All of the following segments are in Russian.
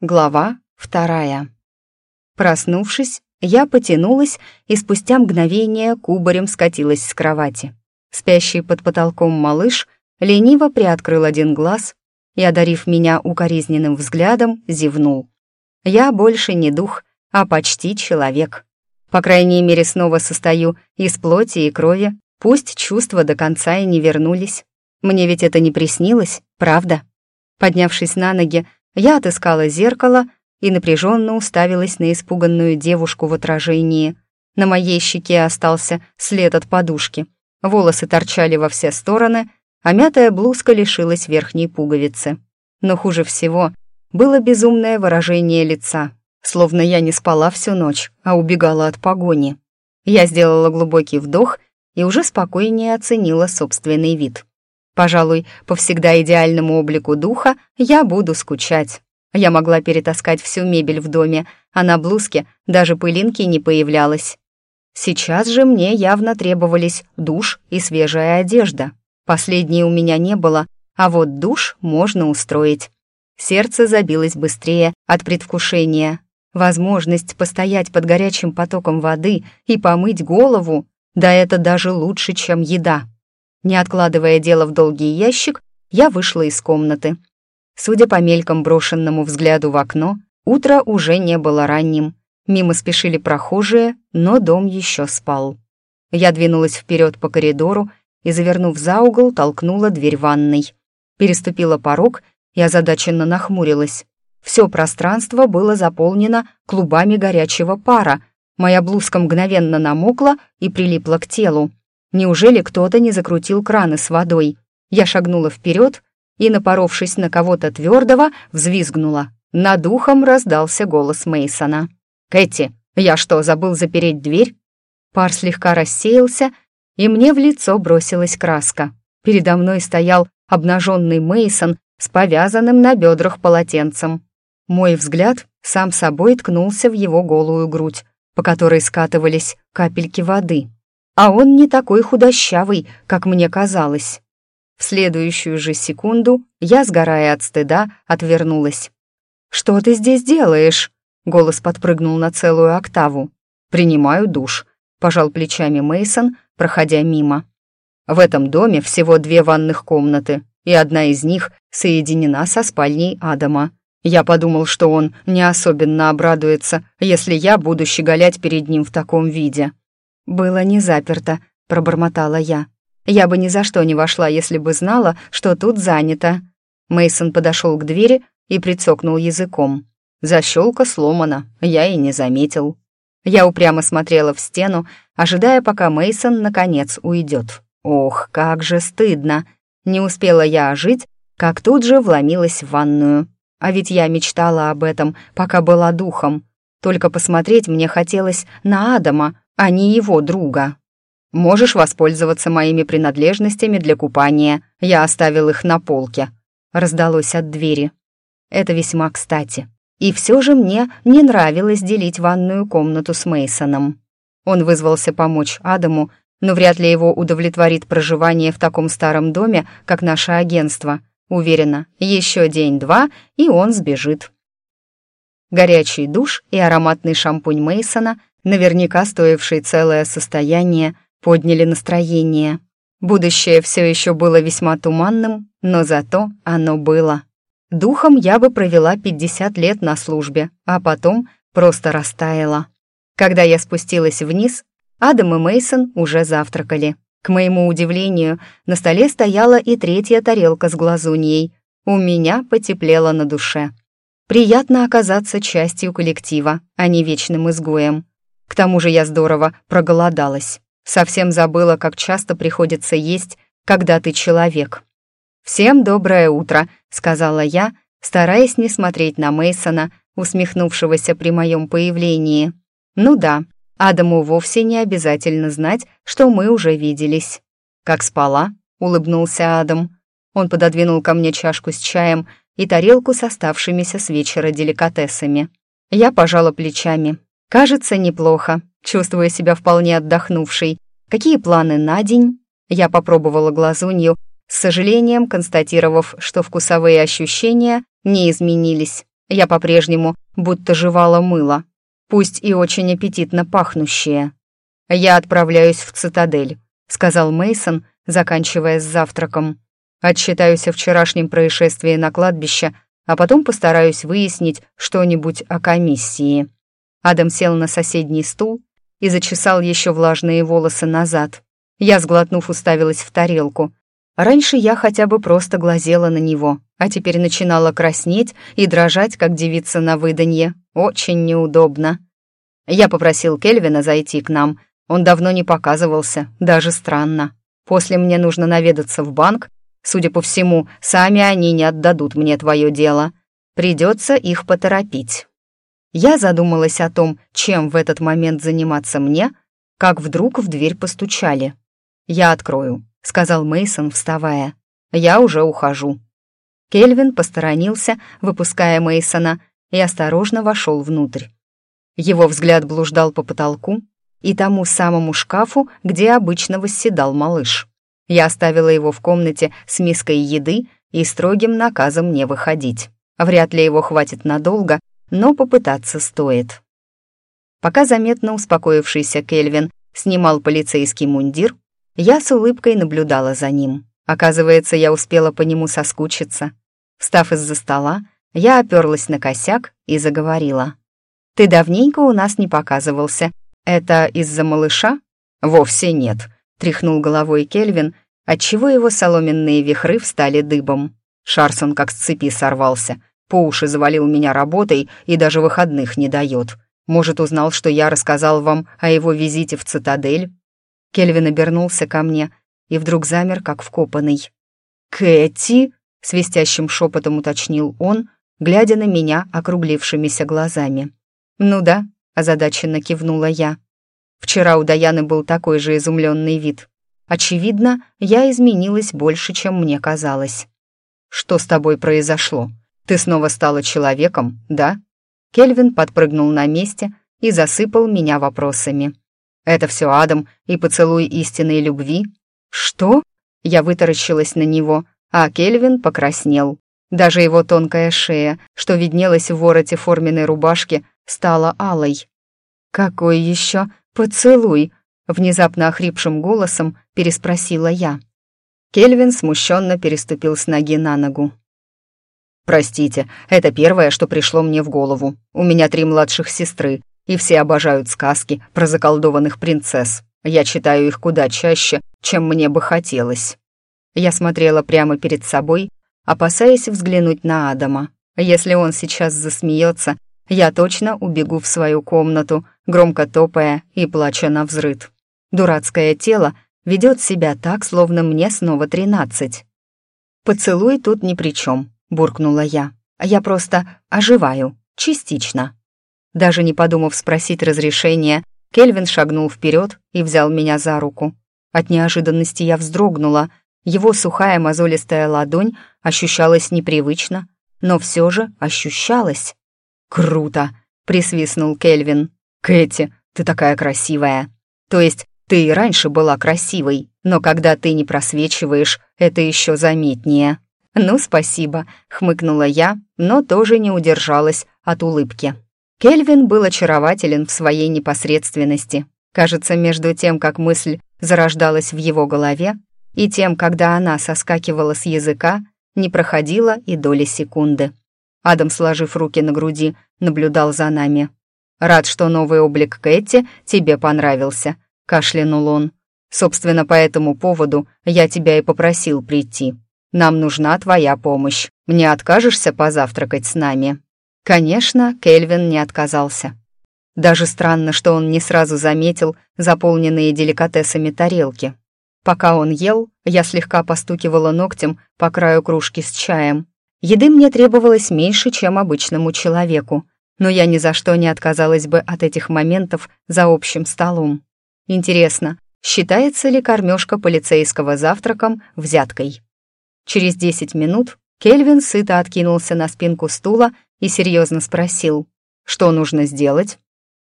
Глава вторая. Проснувшись, я потянулась и спустя мгновение кубарем скатилась с кровати. Спящий под потолком малыш лениво приоткрыл один глаз и, одарив меня укоризненным взглядом, зевнул. Я больше не дух, а почти человек. По крайней мере, снова состою из плоти и крови, пусть чувства до конца и не вернулись. Мне ведь это не приснилось, правда? Поднявшись на ноги, я отыскала зеркало и напряженно уставилась на испуганную девушку в отражении. На моей щеке остался след от подушки. Волосы торчали во все стороны, а мятая блузка лишилась верхней пуговицы. Но хуже всего было безумное выражение лица, словно я не спала всю ночь, а убегала от погони. Я сделала глубокий вдох и уже спокойнее оценила собственный вид. Пожалуй, по всегда идеальному облику духа я буду скучать. Я могла перетаскать всю мебель в доме, а на блузке даже пылинки не появлялось. Сейчас же мне явно требовались душ и свежая одежда. Последней у меня не было, а вот душ можно устроить. Сердце забилось быстрее от предвкушения. Возможность постоять под горячим потоком воды и помыть голову, да это даже лучше, чем еда. Не откладывая дело в долгий ящик, я вышла из комнаты. Судя по мелькам брошенному взгляду в окно, утро уже не было ранним. Мимо спешили прохожие, но дом еще спал. Я двинулась вперед по коридору и, завернув за угол, толкнула дверь ванной. Переступила порог и озадаченно нахмурилась. Все пространство было заполнено клубами горячего пара. Моя блузка мгновенно намокла и прилипла к телу. Неужели кто-то не закрутил краны с водой? Я шагнула вперед и, напоровшись на кого-то твердого, взвизгнула. Над ухом раздался голос Мейсона. «Кэти, я что, забыл запереть дверь?» Пар слегка рассеялся, и мне в лицо бросилась краска. Передо мной стоял обнаженный Мейсон с повязанным на бедрах полотенцем. Мой взгляд сам собой ткнулся в его голую грудь, по которой скатывались капельки воды а он не такой худощавый, как мне казалось. В следующую же секунду я, сгорая от стыда, отвернулась. «Что ты здесь делаешь?» Голос подпрыгнул на целую октаву. «Принимаю душ», — пожал плечами Мейсон, проходя мимо. «В этом доме всего две ванных комнаты, и одна из них соединена со спальней Адама. Я подумал, что он не особенно обрадуется, если я буду щеголять перед ним в таком виде. «Было не заперто», — пробормотала я. «Я бы ни за что не вошла, если бы знала, что тут занято». Мейсон подошел к двери и прицокнул языком. Защелка сломана, я и не заметил. Я упрямо смотрела в стену, ожидая, пока Мейсон наконец уйдет. Ох, как же стыдно! Не успела я ожить, как тут же вломилась в ванную. А ведь я мечтала об этом, пока была духом. Только посмотреть мне хотелось на Адама, а не его друга. Можешь воспользоваться моими принадлежностями для купания. Я оставил их на полке. Раздалось от двери. Это весьма кстати. И все же мне не нравилось делить ванную комнату с Мейсоном. Он вызвался помочь Адаму, но вряд ли его удовлетворит проживание в таком старом доме, как наше агентство. Уверена, еще день-два, и он сбежит. Горячий душ и ароматный шампунь Мейсона наверняка стоивший целое состояние, подняли настроение. Будущее все еще было весьма туманным, но зато оно было. Духом я бы провела 50 лет на службе, а потом просто растаяла. Когда я спустилась вниз, Адам и Мейсон уже завтракали. К моему удивлению, на столе стояла и третья тарелка с глазуньей. У меня потеплело на душе. Приятно оказаться частью коллектива, а не вечным изгоем. К тому же я здорово проголодалась. Совсем забыла, как часто приходится есть, когда ты человек. «Всем доброе утро», — сказала я, стараясь не смотреть на Мейсона, усмехнувшегося при моем появлении. «Ну да, Адаму вовсе не обязательно знать, что мы уже виделись». «Как спала?» — улыбнулся Адам. Он пододвинул ко мне чашку с чаем и тарелку с оставшимися с вечера деликатесами. Я пожала плечами. Кажется, неплохо. Чувствую себя вполне отдохнувшей. Какие планы на день? Я попробовала глазунью, с сожалением констатировав, что вкусовые ощущения не изменились. Я по-прежнему будто жевала мыло, пусть и очень аппетитно пахнущее. «Я отправляюсь в цитадель», — сказал Мейсон, заканчивая с завтраком. «Отчитаюсь о вчерашнем происшествии на кладбище, а потом постараюсь выяснить что-нибудь о комиссии». Адам сел на соседний стул и зачесал еще влажные волосы назад. Я, сглотнув, уставилась в тарелку. Раньше я хотя бы просто глазела на него, а теперь начинала краснеть и дрожать, как девица на выданье. Очень неудобно. Я попросил Кельвина зайти к нам. Он давно не показывался, даже странно. После мне нужно наведаться в банк. Судя по всему, сами они не отдадут мне твое дело. Придется их поторопить. Я задумалась о том, чем в этот момент заниматься мне, как вдруг в дверь постучали. «Я открою», — сказал Мейсон, вставая. «Я уже ухожу». Кельвин посторонился, выпуская Мейсона, и осторожно вошел внутрь. Его взгляд блуждал по потолку и тому самому шкафу, где обычно восседал малыш. Я оставила его в комнате с миской еды и строгим наказом не выходить. Вряд ли его хватит надолго, но попытаться стоит. Пока заметно успокоившийся Кельвин снимал полицейский мундир, я с улыбкой наблюдала за ним. Оказывается, я успела по нему соскучиться. Встав из-за стола, я оперлась на косяк и заговорила. «Ты давненько у нас не показывался. Это из-за малыша?» «Вовсе нет», — тряхнул головой Кельвин, отчего его соломенные вихры встали дыбом. Шарсон как с цепи сорвался, по уши завалил меня работой и даже выходных не дает. Может, узнал, что я рассказал вам о его визите в цитадель? Кельвин обернулся ко мне и вдруг замер, как вкопанный. «Кэти?» — свистящим шепотом уточнил он, глядя на меня округлившимися глазами. «Ну да», — озадаченно кивнула я. Вчера у Даяны был такой же изумленный вид. Очевидно, я изменилась больше, чем мне казалось. «Что с тобой произошло? Ты снова стала человеком, да?» Кельвин подпрыгнул на месте и засыпал меня вопросами. Это все Адам и поцелуй истинной любви? Что? Я вытаращилась на него, а Кельвин покраснел. Даже его тонкая шея, что виднелась в вороте форменной рубашки, стала алой. «Какой еще поцелуй?» — внезапно охрипшим голосом переспросила я. Кельвин смущенно переступил с ноги на ногу. «Простите, это первое, что пришло мне в голову. У меня три младших сестры, и все обожают сказки про заколдованных принцесс. Я читаю их куда чаще, чем мне бы хотелось. Я смотрела прямо перед собой, опасаясь взглянуть на Адама. Если он сейчас засмеется, я точно убегу в свою комнату, громко топая и плача на взрыд. Дурацкое тело ведет себя так, словно мне снова тринадцать. «Поцелуй тут ни при чем», — буркнула я. «Я просто оживаю, частично». Даже не подумав спросить разрешения, Кельвин шагнул вперед и взял меня за руку. От неожиданности я вздрогнула. Его сухая мозолистая ладонь ощущалась непривычно, но все же ощущалась. «Круто!» — присвистнул Кельвин. «Кэти, ты такая красивая. То есть ты и раньше была красивой, но когда ты не просвечиваешь, это еще заметнее». «Ну, спасибо», — хмыкнула я, но тоже не удержалась от улыбки. Кельвин был очарователен в своей непосредственности. Кажется, между тем, как мысль зарождалась в его голове, и тем, когда она соскакивала с языка, не проходило и доли секунды. Адам, сложив руки на груди, наблюдал за нами. «Рад, что новый облик Кэти тебе понравился», — кашлянул он. «Собственно, по этому поводу я тебя и попросил прийти. Нам нужна твоя помощь. Не откажешься позавтракать с нами?» Конечно, Кельвин не отказался. Даже странно, что он не сразу заметил заполненные деликатесами тарелки. Пока он ел, я слегка постукивала ногтем по краю кружки с чаем. Еды мне требовалось меньше, чем обычному человеку, но я ни за что не отказалась бы от этих моментов за общим столом. Интересно, считается ли кормежка полицейского завтраком взяткой? Через десять минут Кельвин сыто откинулся на спинку стула и серьезно спросил, что нужно сделать.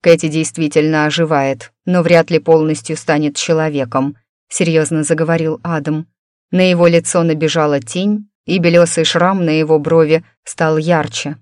Кэти действительно оживает, но вряд ли полностью станет человеком, серьезно заговорил Адам. На его лицо набежала тень, и белесый шрам на его брови стал ярче.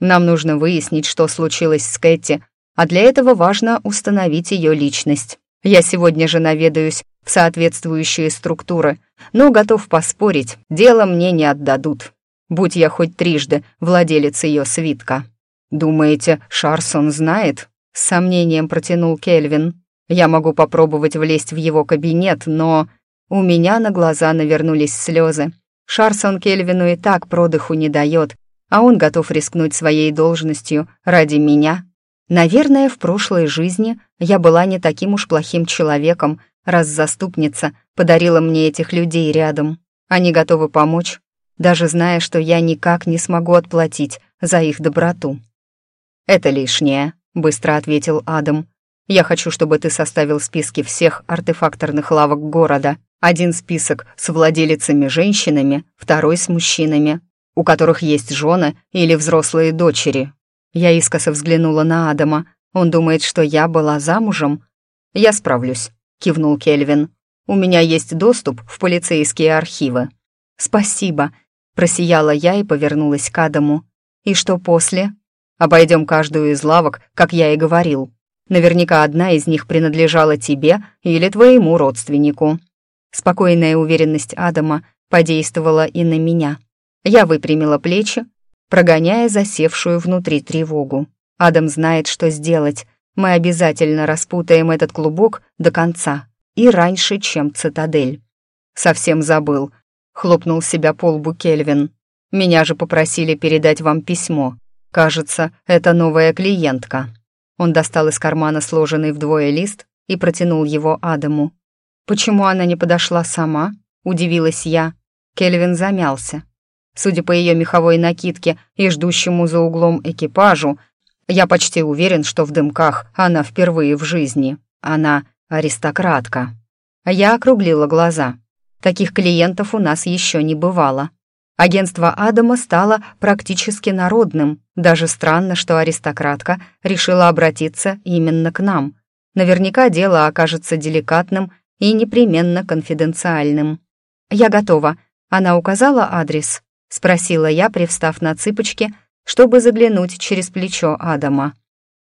Нам нужно выяснить, что случилось с Кэти, а для этого важно установить ее личность. Я сегодня же наведаюсь соответствующие структуры, но готов поспорить, дело мне не отдадут. Будь я хоть трижды владелец ее свитка. «Думаете, Шарсон знает?» — с сомнением протянул Кельвин. «Я могу попробовать влезть в его кабинет, но...» У меня на глаза навернулись слезы. Шарсон Кельвину и так продыху не дает, а он готов рискнуть своей должностью ради меня. Наверное, в прошлой жизни я была не таким уж плохим человеком, раз заступница подарила мне этих людей рядом. Они готовы помочь, даже зная, что я никак не смогу отплатить за их доброту. «Это лишнее», — быстро ответил Адам. «Я хочу, чтобы ты составил списки всех артефакторных лавок города. Один список с владелицами-женщинами, второй с мужчинами, у которых есть жены или взрослые дочери». Я искоса взглянула на Адама. Он думает, что я была замужем. «Я справлюсь», — кивнул Кельвин. «У меня есть доступ в полицейские архивы». «Спасибо», — просияла я и повернулась к Адаму. «И что после?» «Обойдем каждую из лавок, как я и говорил. Наверняка одна из них принадлежала тебе или твоему родственнику». Спокойная уверенность Адама подействовала и на меня. Я выпрямила плечи, прогоняя засевшую внутри тревогу. Адам знает, что сделать. Мы обязательно распутаем этот клубок до конца и раньше, чем цитадель. Совсем забыл. Хлопнул себя по лбу Кельвин. Меня же попросили передать вам письмо. Кажется, это новая клиентка. Он достал из кармана сложенный вдвое лист и протянул его Адаму. «Почему она не подошла сама?» — удивилась я. Кельвин замялся. Судя по ее меховой накидке и ждущему за углом экипажу, я почти уверен, что в дымках она впервые в жизни. Она аристократка. Я округлила глаза. Таких клиентов у нас еще не бывало. Агентство Адама стало практически народным. Даже странно, что аристократка решила обратиться именно к нам. Наверняка дело окажется деликатным и непременно конфиденциальным. «Я готова. Она указала адрес?» — спросила я, привстав на цыпочки, чтобы заглянуть через плечо Адама.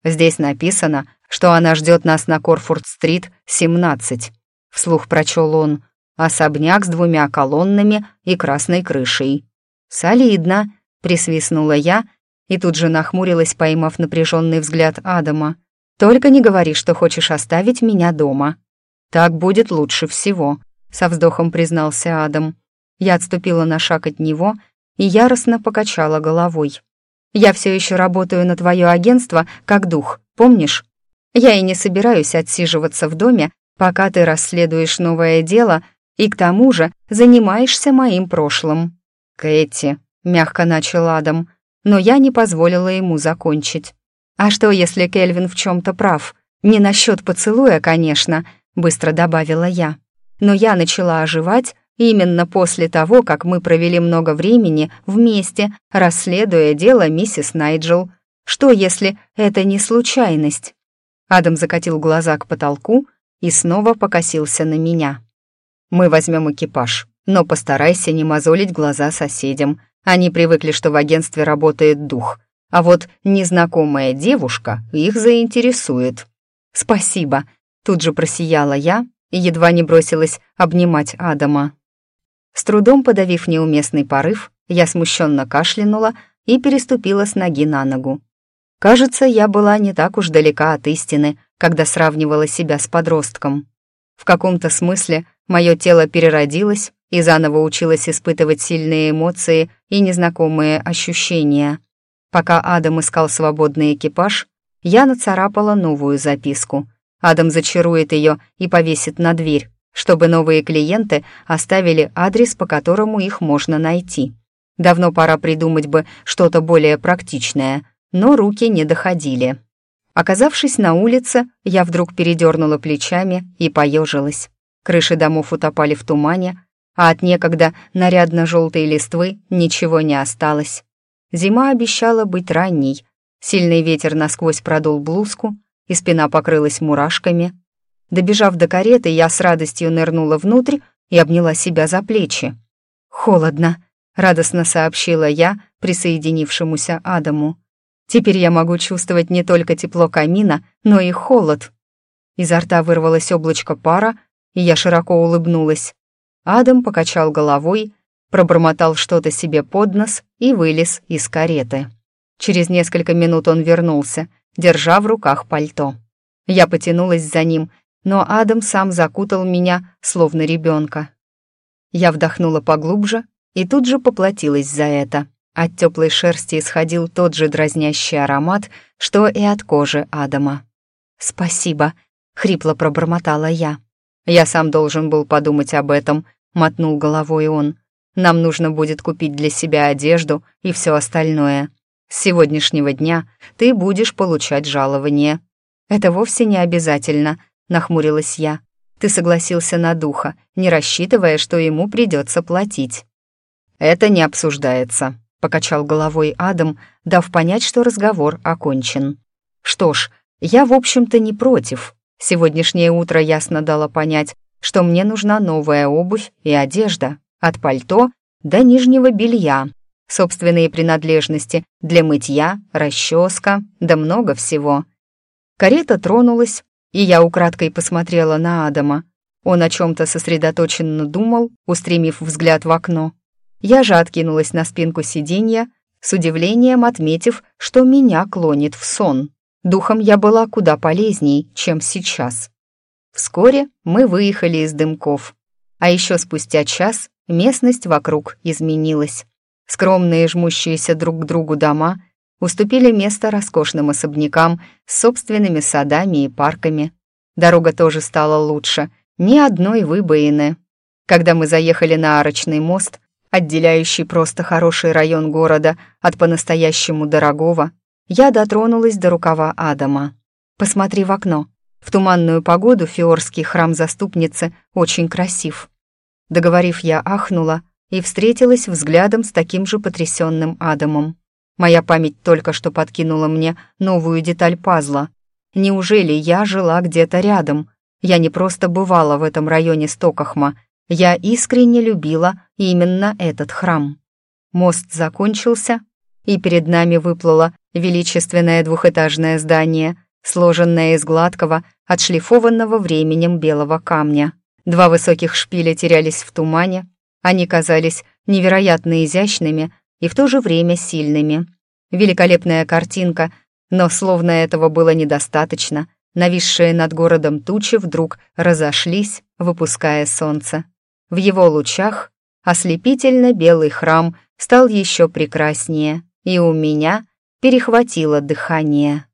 «Здесь написано, что она ждет нас на Корфурд-стрит, 17», — вслух прочел он. «Особняк с двумя колоннами и красной крышей». «Солидно», — присвистнула я и тут же нахмурилась, поймав напряженный взгляд Адама. «Только не говори, что хочешь оставить меня дома». «Так будет лучше всего», — со вздохом признался Адам. Я отступила на шаг от него и яростно покачала головой. «Я все еще работаю на твое агентство как дух, помнишь? Я и не собираюсь отсиживаться в доме, пока ты расследуешь новое дело и к тому же занимаешься моим прошлым». «Кэти», — мягко начал Адам, но я не позволила ему закончить. «А что, если Кельвин в чем-то прав? Не насчет поцелуя, конечно», быстро добавила я. Но я начала оживать именно после того, как мы провели много времени вместе, расследуя дело миссис Найджел. Что, если это не случайность? Адам закатил глаза к потолку и снова покосился на меня. «Мы возьмем экипаж, но постарайся не мозолить глаза соседям. Они привыкли, что в агентстве работает дух, а вот незнакомая девушка их заинтересует». «Спасибо», Тут же просияла я и едва не бросилась обнимать Адама. С трудом подавив неуместный порыв, я смущенно кашлянула и переступила с ноги на ногу. Кажется, я была не так уж далека от истины, когда сравнивала себя с подростком. В каком-то смысле мое тело переродилось и заново училось испытывать сильные эмоции и незнакомые ощущения. Пока Адам искал свободный экипаж, я нацарапала новую записку — Адам зачарует ее и повесит на дверь, чтобы новые клиенты оставили адрес, по которому их можно найти. Давно пора придумать бы что-то более практичное, но руки не доходили. Оказавшись на улице, я вдруг передернула плечами и поежилась. Крыши домов утопали в тумане, а от некогда нарядно-желтой листвы ничего не осталось. Зима обещала быть ранней. Сильный ветер насквозь продул блузку, и спина покрылась мурашками. Добежав до кареты, я с радостью нырнула внутрь и обняла себя за плечи. «Холодно», — радостно сообщила я присоединившемуся Адаму. Теперь я могу чувствовать не только тепло камина, но и холод. Изо рта вырвалось облачко пара, и я широко улыбнулась. Адам покачал головой, пробормотал что-то себе под нос и вылез из кареты. Через несколько минут он вернулся, держа в руках пальто. Я потянулась за ним, но Адам сам закутал меня, словно ребенка. Я вдохнула поглубже и тут же поплатилась за это. От теплой шерсти исходил тот же дразнящий аромат, что и от кожи Адама. «Спасибо», — хрипло пробормотала я. «Я сам должен был подумать об этом», — мотнул головой он. «Нам нужно будет купить для себя одежду и все остальное. С сегодняшнего дня ты будешь получать жалование». «Это вовсе не обязательно», — нахмурилась я. «Ты согласился на духа, не рассчитывая, что ему придется платить». «Это не обсуждается», — покачал головой Адам, дав понять, что разговор окончен. «Что ж, я, в общем-то, не против. Сегодняшнее утро ясно дало понять, что мне нужна новая обувь и одежда, от пальто до нижнего белья, собственные принадлежности для мытья, расческа, да много всего. Карета тронулась, и я украдкой посмотрела на Адама. Он о чем-то сосредоточенно думал, устремив взгляд в окно. Я же откинулась на спинку сиденья, с удивлением отметив, что меня клонит в сон. Духом я была куда полезней, чем сейчас. Вскоре мы выехали из дымков. А еще спустя час местность вокруг изменилась. Скромные жмущиеся друг к другу дома уступили место роскошным особнякам с собственными садами и парками. Дорога тоже стала лучше, ни одной выбоины. Когда мы заехали на арочный мост, отделяющий просто хороший район города от по-настоящему дорогого, я дотронулась до рукава Адама. «Посмотри в окно. В туманную погоду фиорский храм заступницы очень красив». Договорив, я ахнула и встретилась взглядом с таким же потрясенным Адамом. Моя память только что подкинула мне новую деталь пазла. Неужели я жила где-то рядом? Я не просто бывала в этом районе Стокахма, я искренне любила именно этот храм. Мост закончился, и перед нами выплыло величественное двухэтажное здание, сложенное из гладкого, отшлифованного временем белого камня. Два высоких шпиля терялись в тумане, они казались невероятно изящными и в то же время сильными. Великолепная картинка, но словно этого было недостаточно, нависшие над городом тучи вдруг разошлись, выпуская солнце. В его лучах ослепительно белый храм стал еще прекраснее, и у меня перехватило дыхание.